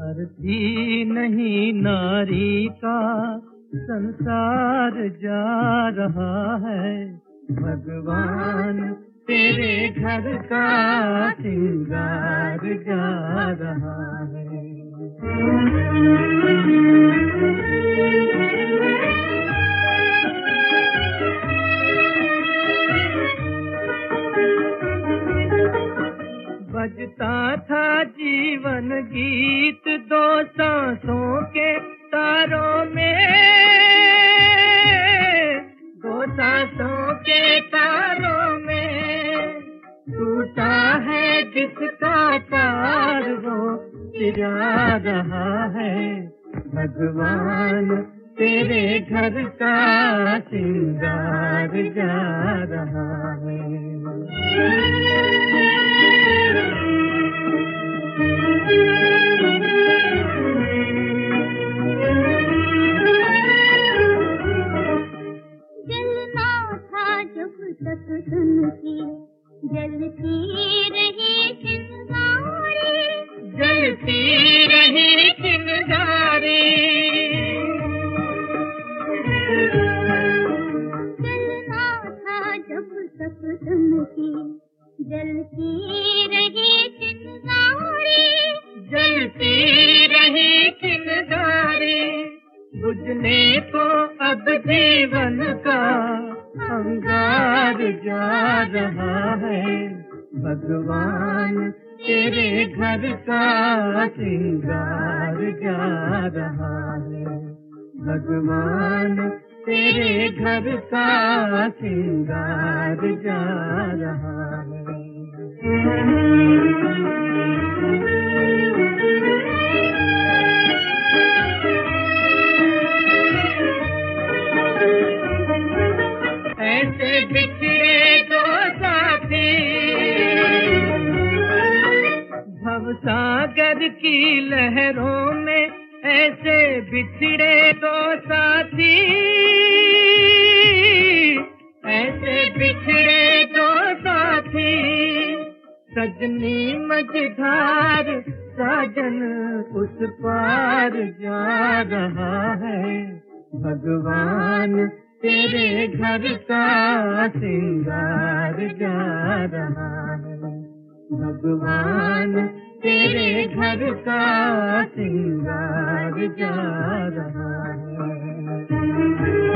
अर्थी नहीं, नारी का संसार जा रहा है। भगवान तेरे घर का सिंगार जा रहा है। बजता था जीवन गीत दो सांसों के तारों में। दो सांसों के तारों में टूटा है जिसका तार, वो चिरा रहा है। भगवान तेरे घर का सिंगार जा रहा है। जलती रही चिंगारी। जलती रही चिंगारी। जलना था जब तक तुम की जलती रही चिंगारी। जलती रही चिंगारी। बुझने को अब जीवन का अंगार। जा रहा है भगवान, तेरे घर का सिंगार जा रहा है। भगवान, तेरे घर का सिंगार जा रहा है। ऐसे बिछड़े दो साथी। भवसागर की लहरों में ऐसे बिछड़े दो साथी। ऐसे बिछड़े दो साथी। सजनी मझधार, साजन उस पार जा रहा है। भगवान तेरे घर का सिंगार जा रहा है। भगवान, तेरे घर का सिंगार जा रहा है।